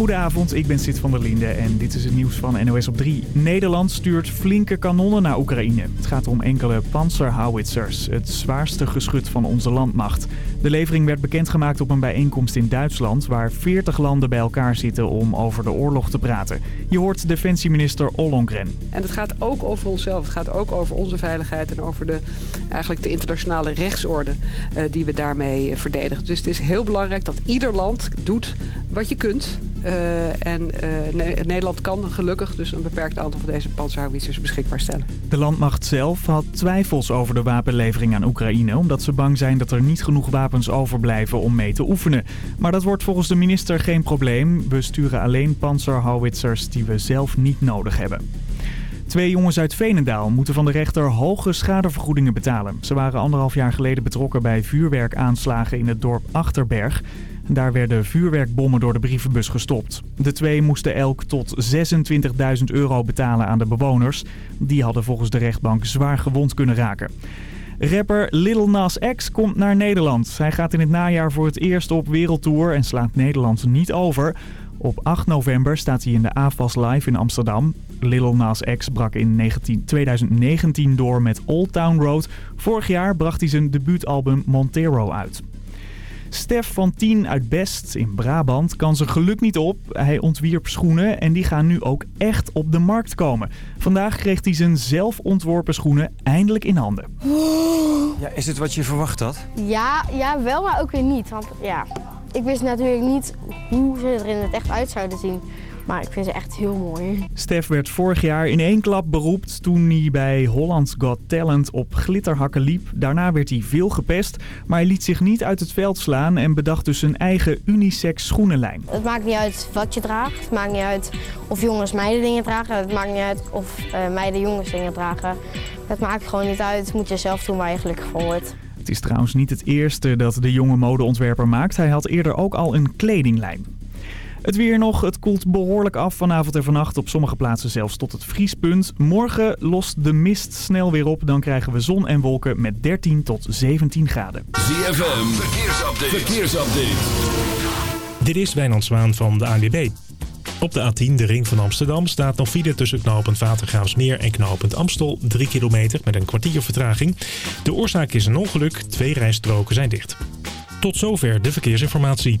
Goedenavond, ik ben Sid van der Linde en dit is het nieuws van NOS op 3. Nederland stuurt flinke kanonnen naar Oekraïne. Het gaat om enkele panzerhowitzers, het zwaarste geschut van onze landmacht. De levering werd bekendgemaakt op een bijeenkomst in Duitsland... waar 40 landen bij elkaar zitten om over de oorlog te praten. Je hoort defensieminister Ollongren. En het gaat ook over onszelf. Het gaat ook over onze veiligheid en over de, eigenlijk de internationale rechtsorde... Uh, die we daarmee verdedigen. Dus het is heel belangrijk dat ieder land doet wat je kunt... Uh, en uh, Nederland kan gelukkig dus een beperkt aantal van deze panzerhouwitsers beschikbaar stellen. De landmacht zelf had twijfels over de wapenlevering aan Oekraïne... omdat ze bang zijn dat er niet genoeg wapens overblijven om mee te oefenen. Maar dat wordt volgens de minister geen probleem. We sturen alleen panzerhouwitsers die we zelf niet nodig hebben. Twee jongens uit Veenendaal moeten van de rechter hoge schadevergoedingen betalen. Ze waren anderhalf jaar geleden betrokken bij vuurwerkaanslagen in het dorp Achterberg. Daar werden vuurwerkbommen door de brievenbus gestopt. De twee moesten elk tot 26.000 euro betalen aan de bewoners. Die hadden volgens de rechtbank zwaar gewond kunnen raken. Rapper Lil Nas X komt naar Nederland. Hij gaat in het najaar voor het eerst op wereldtour en slaat Nederland niet over. Op 8 november staat hij in de AFAS Live in Amsterdam. Lil Nas X brak in 19, 2019 door met Old Town Road. Vorig jaar bracht hij zijn debuutalbum Montero uit. Stef van 10 uit Best in Brabant kan zijn geluk niet op. Hij ontwierp schoenen en die gaan nu ook echt op de markt komen. Vandaag kreeg hij zijn zelf ontworpen schoenen eindelijk in handen. Ja, is het wat je verwacht had? Ja, ja, wel, maar ook weer niet. Want ja, ik wist natuurlijk niet hoe ze er in het echt uit zouden zien. Maar ik vind ze echt heel mooi. Stef werd vorig jaar in één klap beroept toen hij bij Holland's Got Talent op glitterhakken liep. Daarna werd hij veel gepest, maar hij liet zich niet uit het veld slaan en bedacht dus een eigen unisex schoenenlijn. Het maakt niet uit wat je draagt. Het maakt niet uit of jongens meiden dingen dragen. Het maakt niet uit of uh, meiden jongens dingen dragen. Het maakt gewoon niet uit. Het moet je zelf doen waar je gelukkig van wordt. Het is trouwens niet het eerste dat de jonge modeontwerper maakt. Hij had eerder ook al een kledinglijn. Het weer nog. Het koelt behoorlijk af vanavond en vannacht. Op sommige plaatsen zelfs tot het vriespunt. Morgen lost de mist snel weer op. Dan krijgen we zon en wolken met 13 tot 17 graden. ZFM. Verkeersupdate. Verkeersupdate. Dit is Wijnand Zwaan van de ANWB. Op de A10, de ring van Amsterdam, staat nog file tussen knooppunt Watergraafsmeer en knooppunt Amstel. 3 kilometer met een kwartier vertraging. De oorzaak is een ongeluk. Twee rijstroken zijn dicht. Tot zover de verkeersinformatie.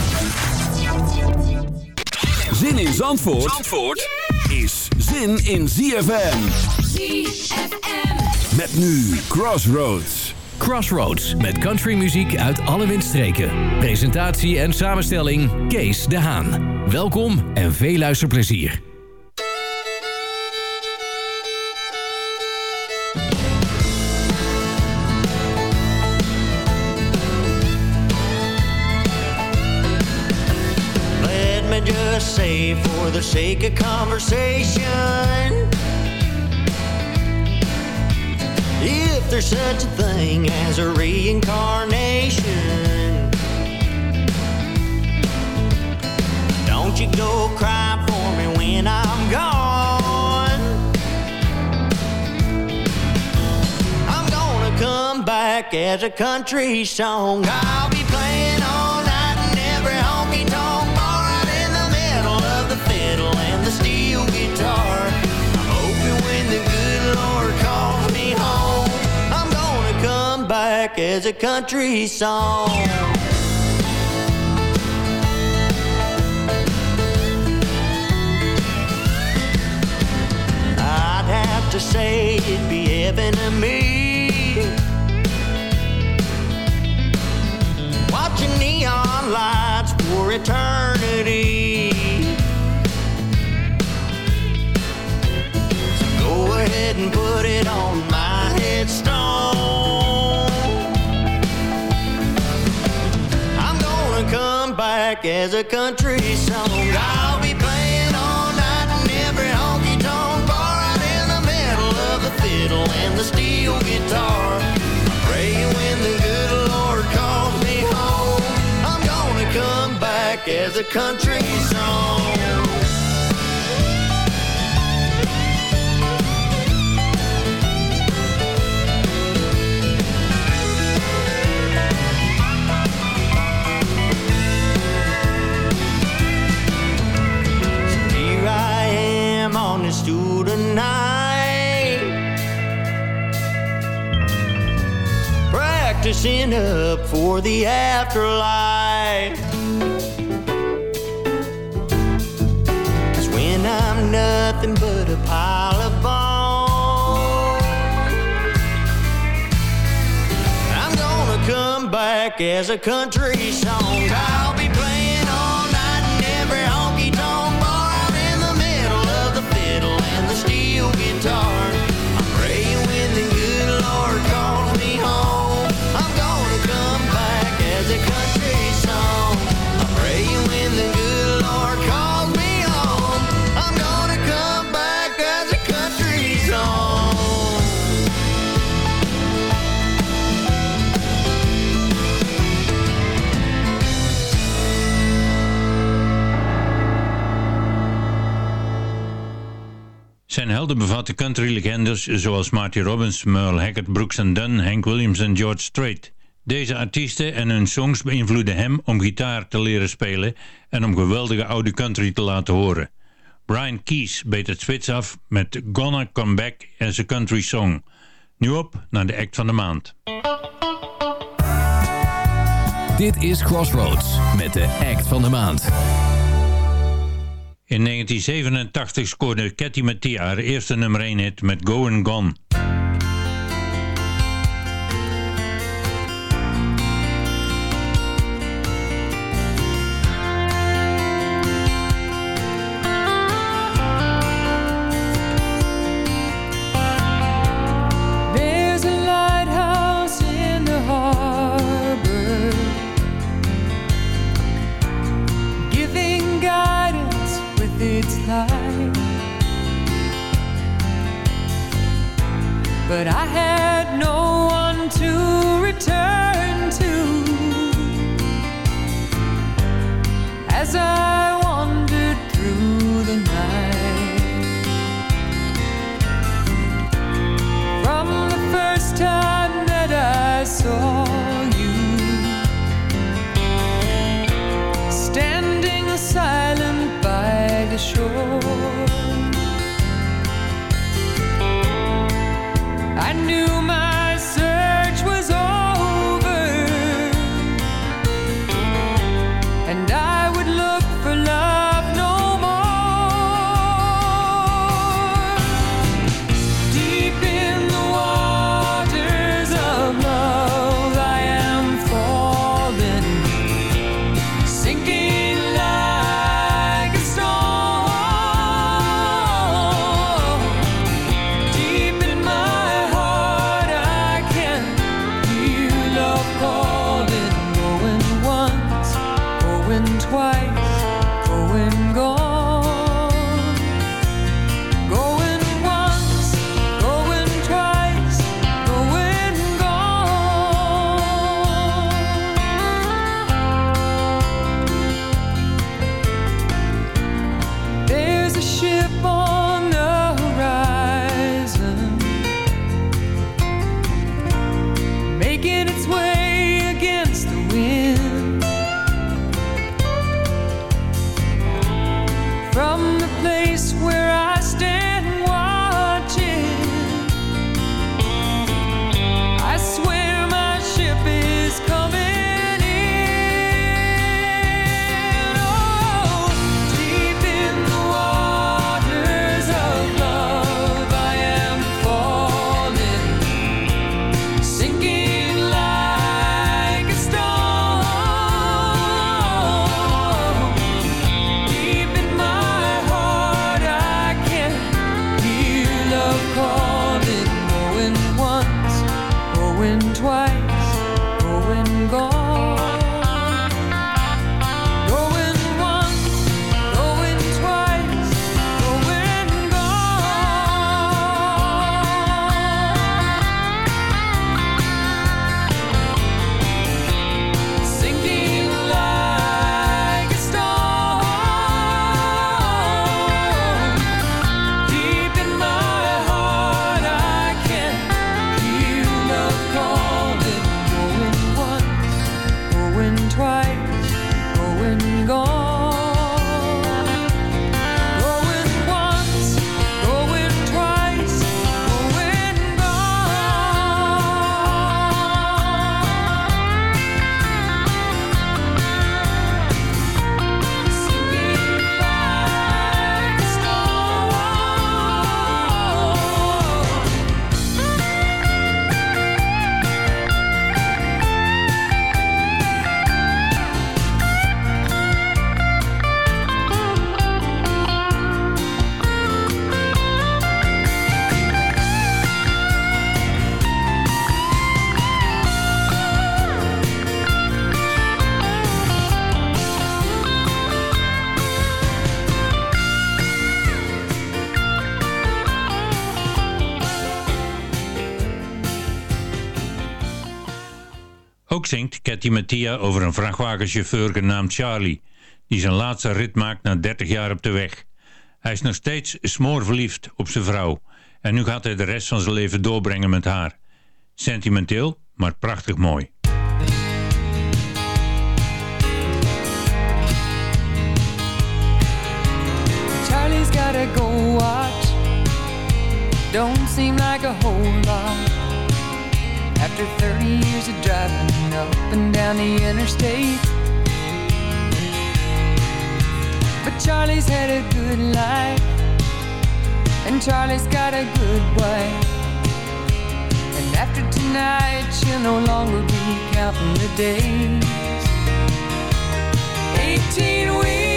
Zin in Zandvoort, Zandvoort is zin in ZFM. ZFM. Met nu Crossroads. Crossroads met countrymuziek uit alle windstreken. Presentatie en samenstelling Kees de Haan. Welkom en veel luisterplezier. Just say for the sake of conversation. If there's such a thing as a reincarnation don't you go cry for me when i'm gone. I'm gonna come back as a country song. I'll be back as a country song. I'd have to say it'd be heaven to me. Watching neon lights for eternity. So go ahead and put it on my headstone. Back as a country song. I'll be playing all night in every honky tonk bar out in the middle of the fiddle and the steel guitar. Praying when the good Lord calls me home, I'm gonna come back as a country song. Tonight, practicing up for the afterlife. It's when I'm nothing but a pile of bones. I'm gonna come back as a country song. Zijn helden bevatten country-legendes zoals Marty Robbins, Merle Haggard, Brooks Dunn, Hank Williams en George Strait. Deze artiesten en hun songs beïnvloeden hem om gitaar te leren spelen en om geweldige oude country te laten horen. Brian Keys beet het spits af met Gonna Come Back as a Country Song. Nu op naar de act van de maand. Dit is Crossroads met de act van de maand. In 1987 scoorde Cathy Mattia haar eerste nummer 1 hit met Go and Gone. Light. But I had no one to return to as I Ook zingt Cathy Mattia over een vrachtwagenchauffeur genaamd Charlie, die zijn laatste rit maakt na 30 jaar op de weg. Hij is nog steeds smoorverliefd op zijn vrouw en nu gaat hij de rest van zijn leven doorbrengen met haar. Sentimenteel, maar prachtig mooi. Charlie's go. Don't seem like a whole lot. After 30 years of driving up and down the interstate. But Charlie's had a good life. And Charlie's got a good wife. And after tonight, she'll no longer be counting the days. 18 wheels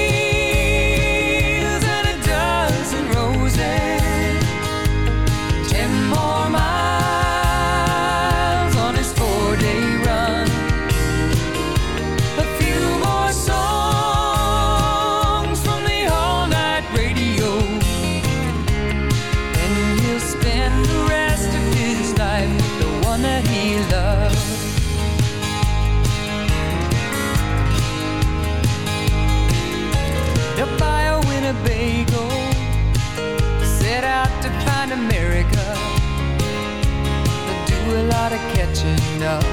lot of catching up,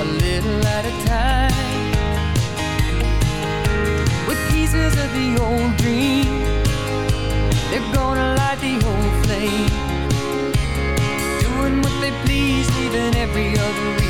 a little at a time. With pieces of the old dream, they're gonna light the old flame. Doing what they please, leaving every other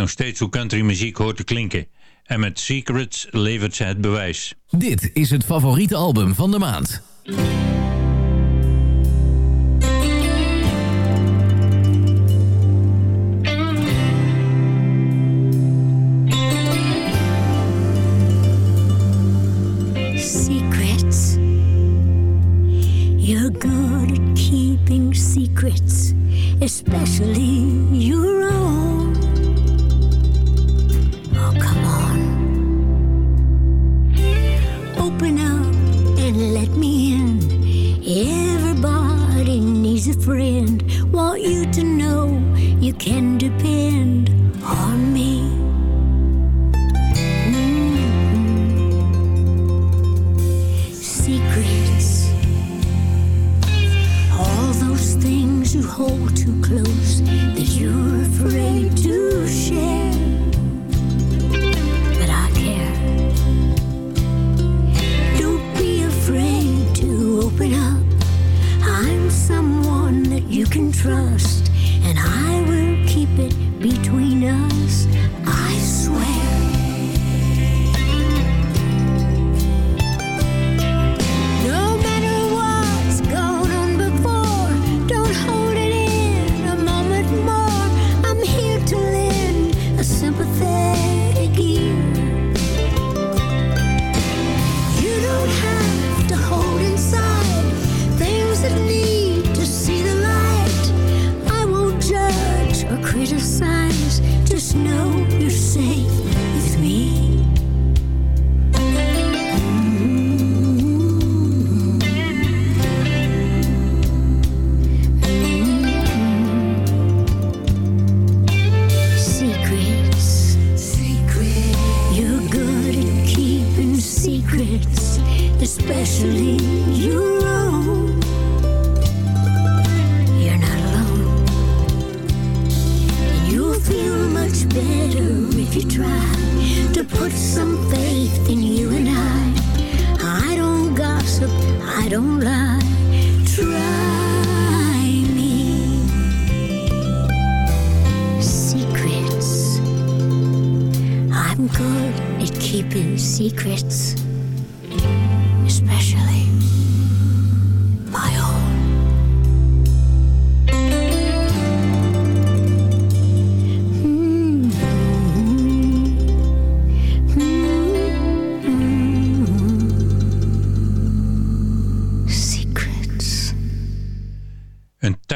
nog steeds hoe countrymuziek hoort te klinken. En met Secrets levert ze het bewijs. Dit is het favoriete album van de maand.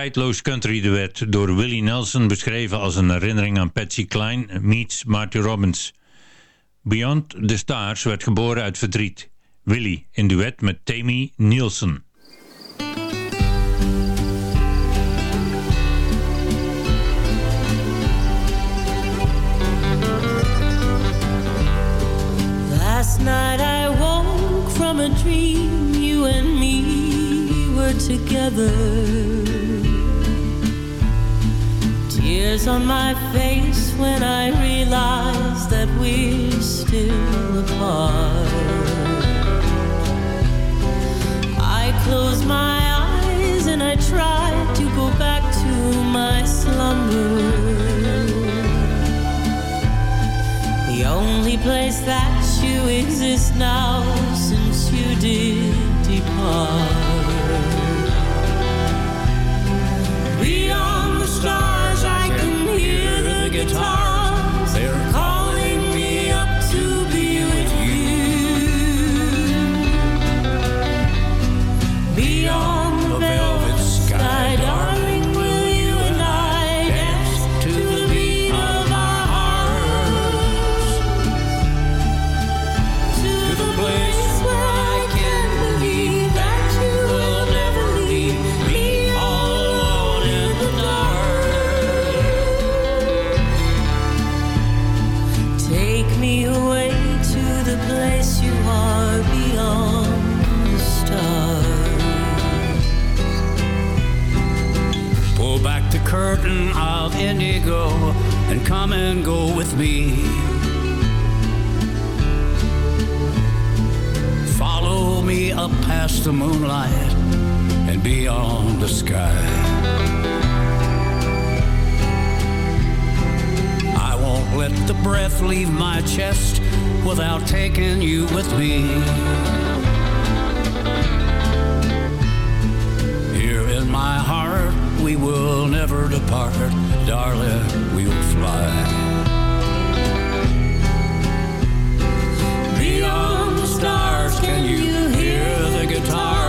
Tijdloos country duet door Willie Nelson beschreven als een herinnering aan Patsy Cline meets Marty Robbins. Beyond the Stars werd geboren uit verdriet. Willie in duet met Tammy Nielsen. Last night I woke from a dream you and me were together. Tears on my face when I realize that we're still apart. I close my eyes and I try to go back to my slumber. The only place that you exist now since you did depart. Beyond the stars, guitar. Curtain of indigo and come and go with me. Follow me up past the moonlight and beyond the sky. I won't let the breath leave my chest without taking you with me. We will never depart, darling, we'll fly. Beyond the stars, can you hear the guitars?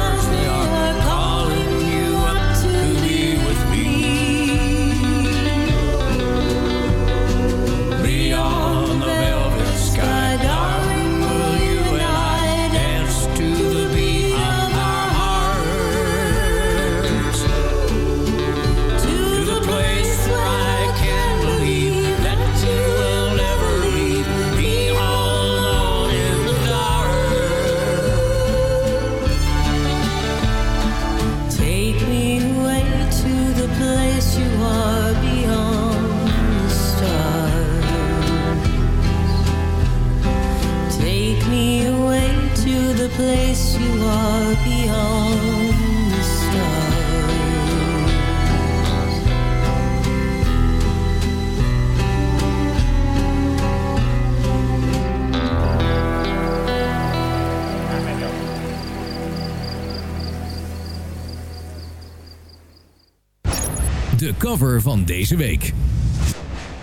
Van deze week.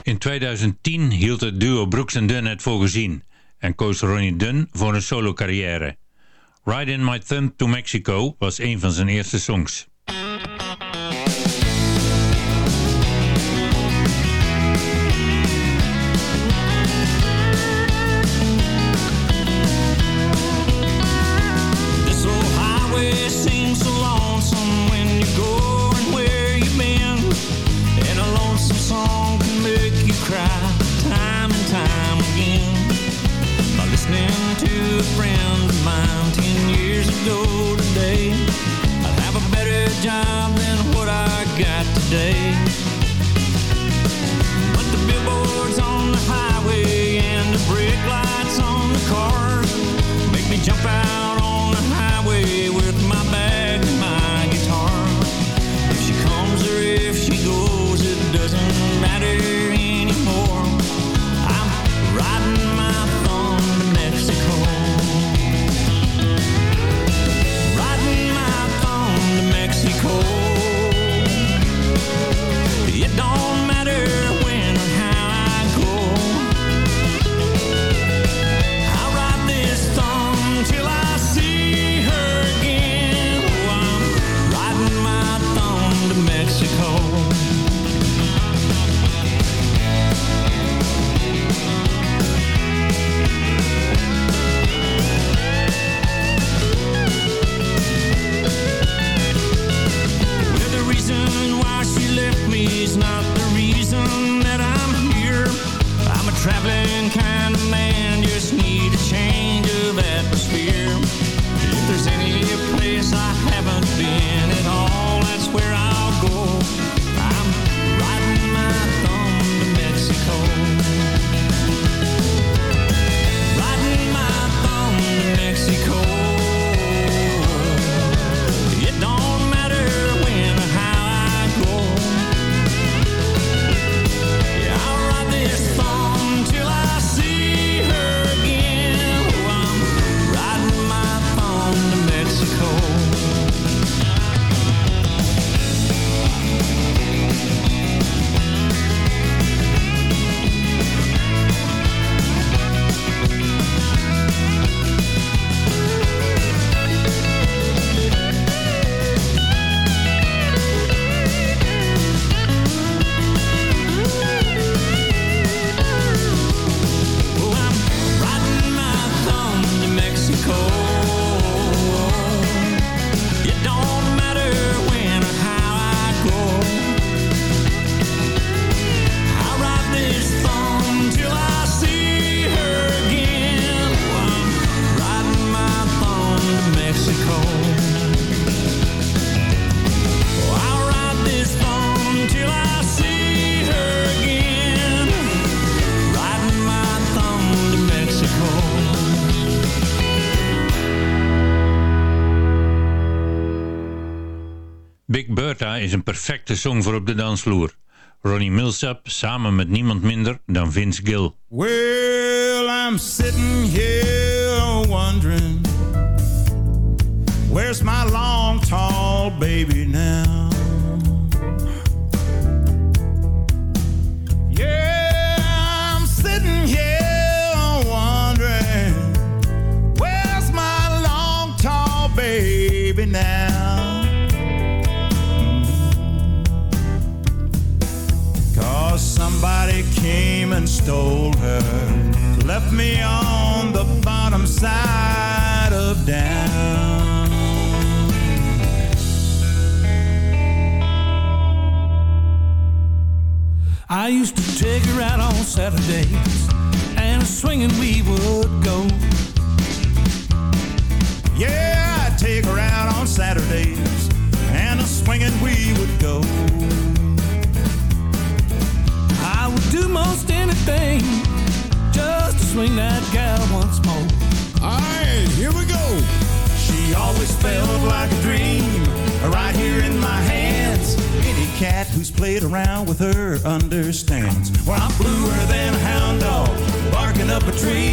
In 2010 hield het duo Brooks Dunn het voor gezien en koos Ronnie Dunn voor een solo carrière. Ride in My Thumb to Mexico was een van zijn eerste songs. is een perfecte song voor op de dansvloer. Ronnie Millsap samen met niemand minder dan Vince Gill. Well, I'm sitting here wondering Where's my long tall baby now? and stole her. Left me on the bottom side of down. I used to take her out on Saturdays And swinging we would go. Yeah, I'd take her out on Saturdays And a swinging we would go do most anything just to swing that gal once more. Alright, here we go. She always felt like a dream, right here in my hands. Any cat who's played around with her understands. Well, I'm bluer than a hound dog, barking up a tree.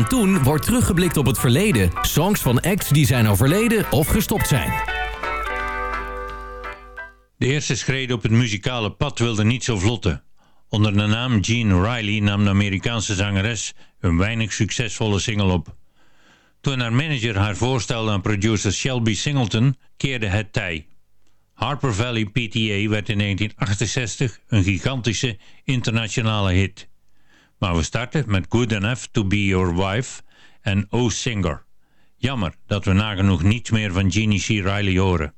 van toen wordt teruggeblikt op het verleden. Songs van acts die zijn overleden of gestopt zijn. De eerste schreden op het muzikale pad wilden niet zo vlotten. Onder de naam Jean Riley nam de Amerikaanse zangeres een weinig succesvolle single op. Toen haar manager haar voorstelde aan producer Shelby Singleton, keerde het tij. Harper Valley PTA werd in 1968 een gigantische internationale hit. Maar we starten met Good Enough To Be Your Wife en O Singer. Jammer dat we nagenoeg niets meer van Jeannie C. Riley horen.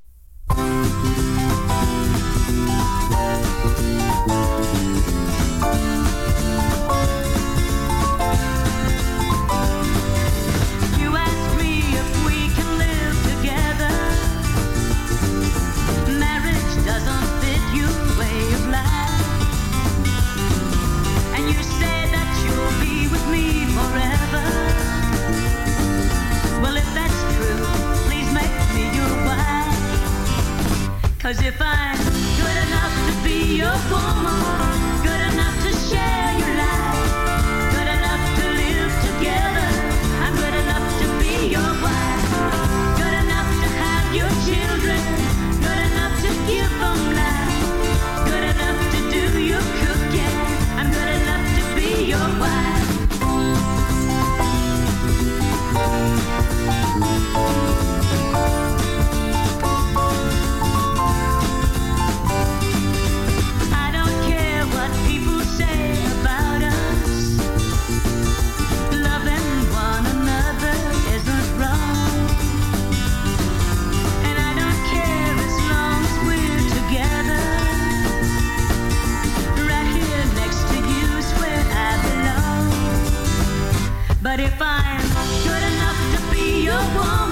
But if I'm good enough to be your woman.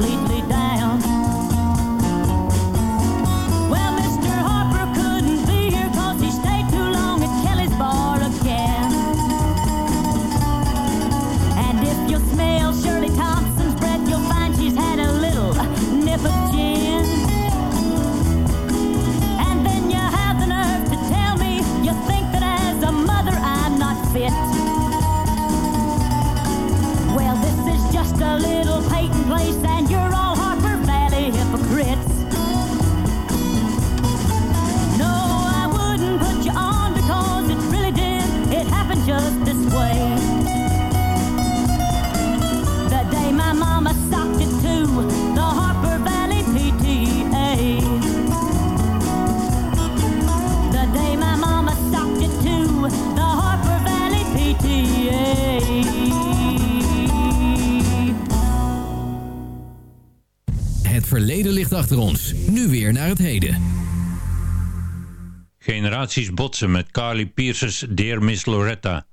Leave botsen met Carly Pierce's Dear Miss Loretta.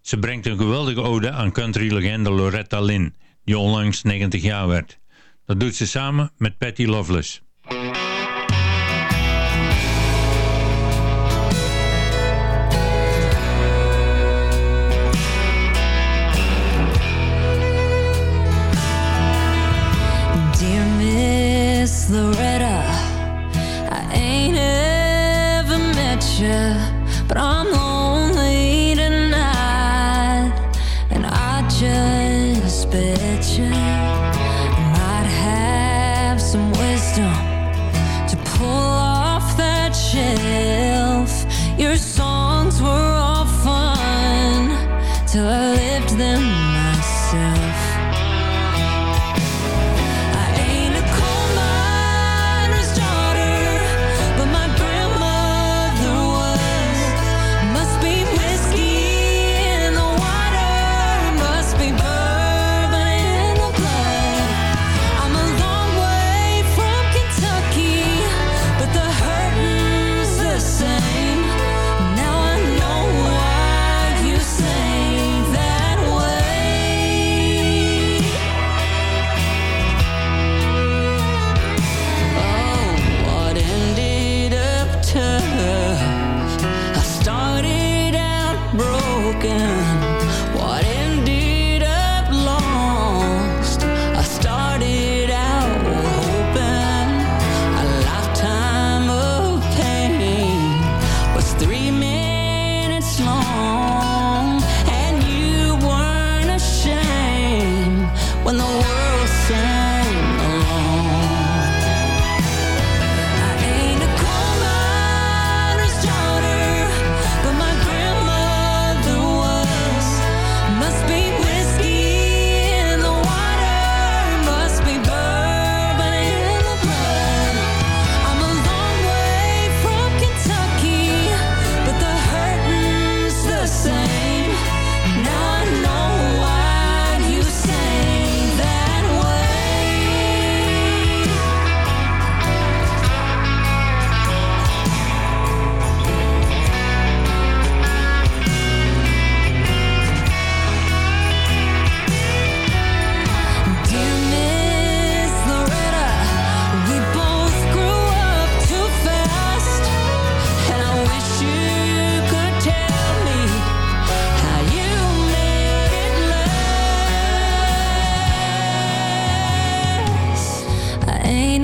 Ze brengt een geweldige ode aan country-legende Loretta Lynn, die onlangs 90 jaar werd. Dat doet ze samen met Patty Loveless. but I'm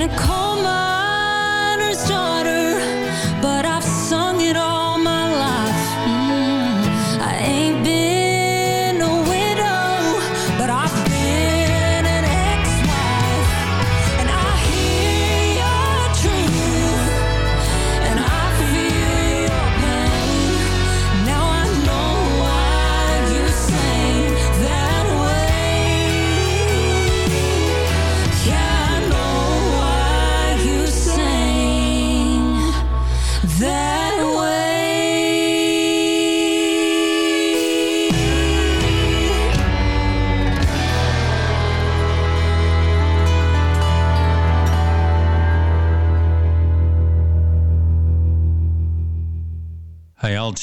a cold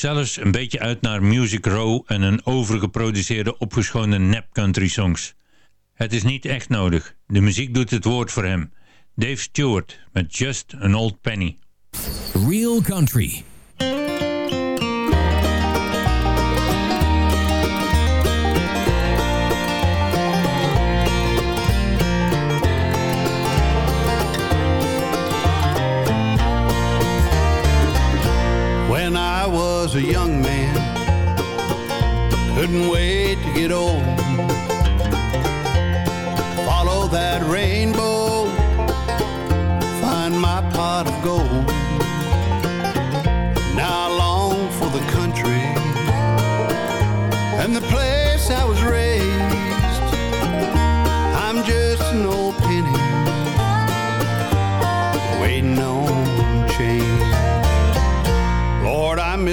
zelfs een beetje uit naar Music Row en een overgeproduceerde opgeschoonde nep-country songs. Het is niet echt nodig. De muziek doet het woord voor hem. Dave Stewart met Just an Old Penny. Real Country. Was a young man, couldn't wait to get old. Follow that rainbow, find my pot of gold.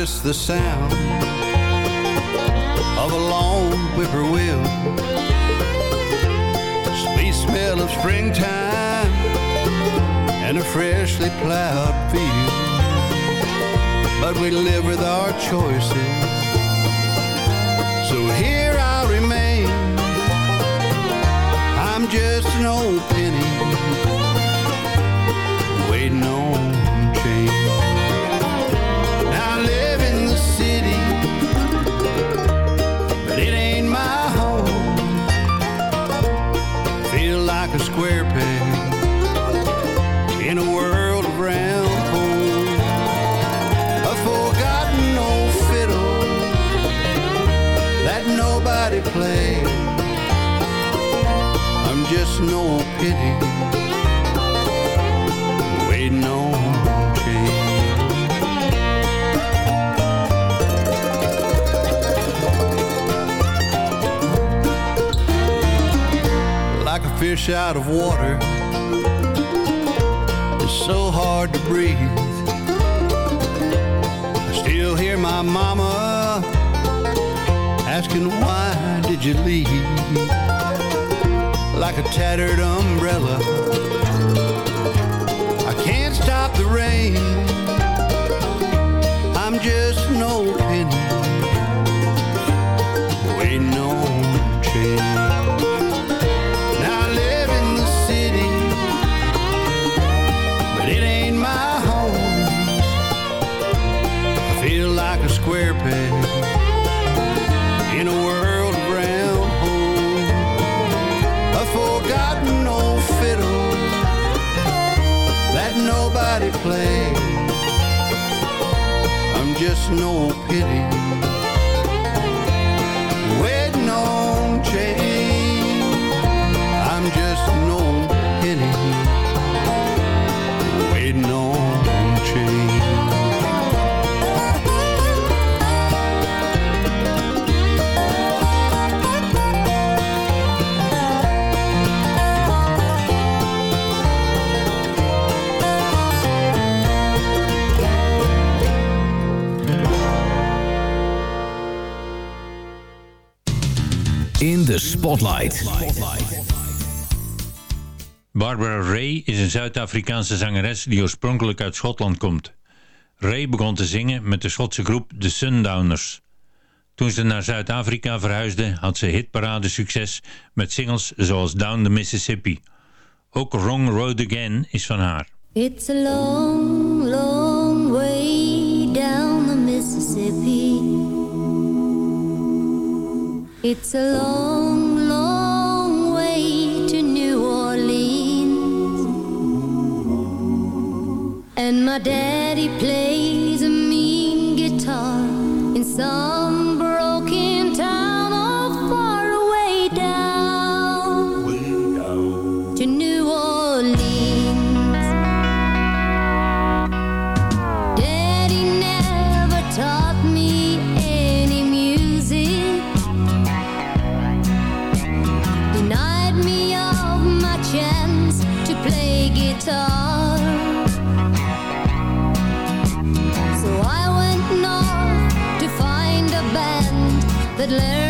Miss the sound of a lone whippoorwill. Sweet smell of springtime and a freshly plowed field. But we live with our choices. So here I remain. I'm just an old penny waiting on Old pity waiting on change. like a fish out of water. It's so hard to breathe. I still hear my mama asking, Why did you leave? A tattered umbrella. play. I'm just no pity. Spotlight. Barbara Ray is een Zuid-Afrikaanse zangeres die oorspronkelijk uit Schotland komt. Ray begon te zingen met de Schotse groep The Sundowners. Toen ze naar Zuid-Afrika verhuisde had ze hitparade succes met singles zoals Down the Mississippi. Ook Wrong Road Again is van haar. It's a long, long way down the Mississippi. It's a long, long And my daddy plays a mean guitar in some that Larry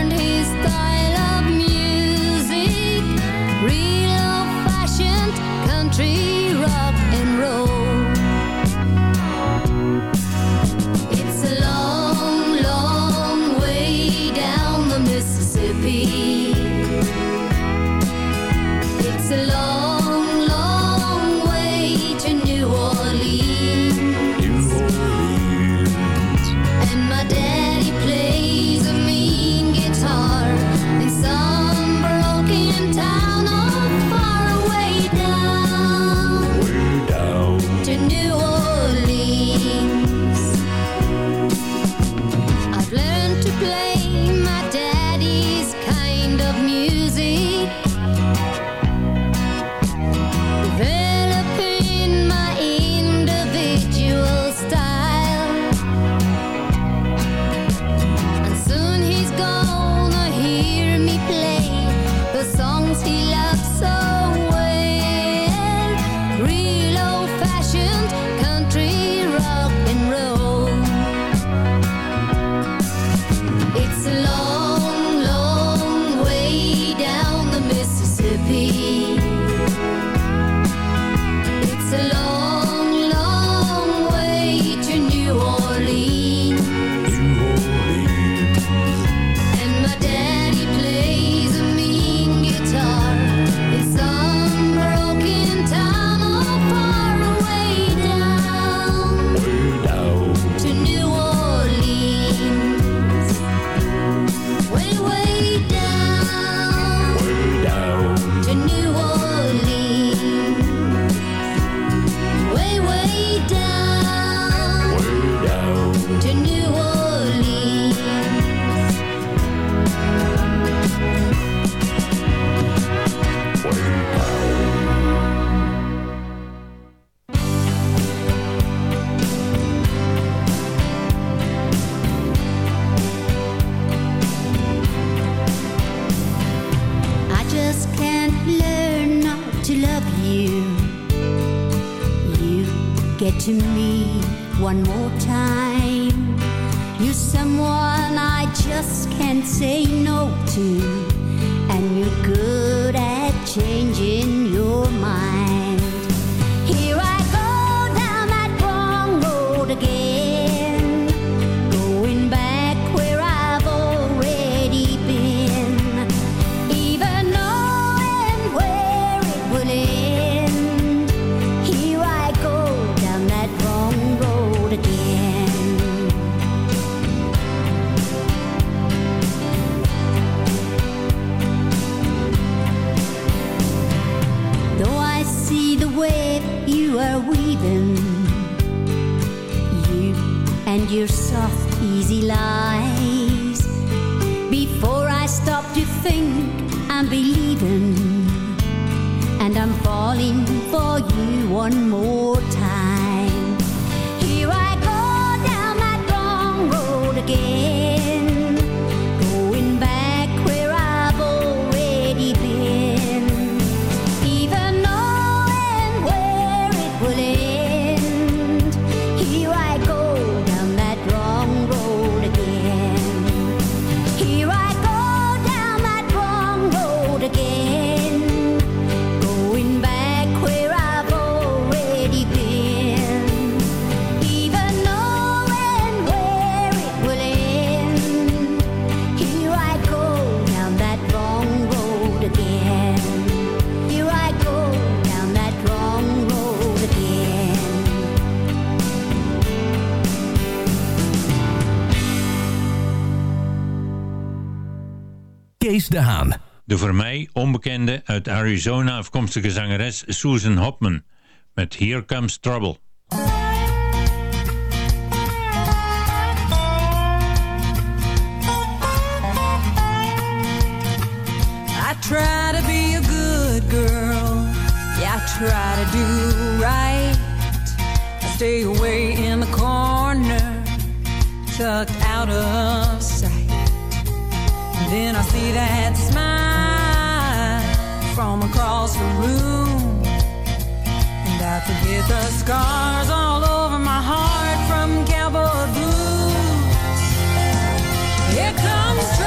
de Haan. De voor mij onbekende uit Arizona afkomstige zangeres Susan Hopman met Here Comes Trouble. I try to be a good girl. Yeah, I try to do right. I stay away in the corner, tucked out of Then I see that smile from across the room. And I forget the scars all over my heart from cowboy blues. Here comes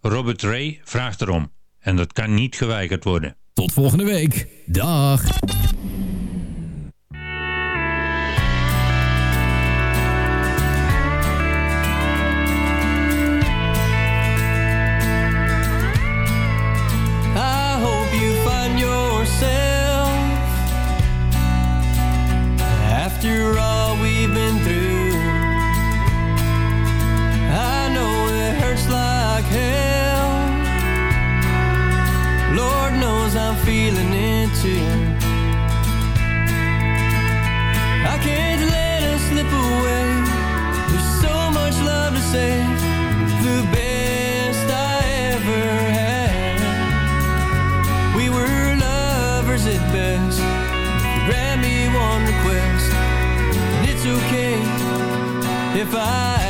Robert Ray vraagt erom en dat kan niet geweigerd worden. Tot volgende week. Dag. if I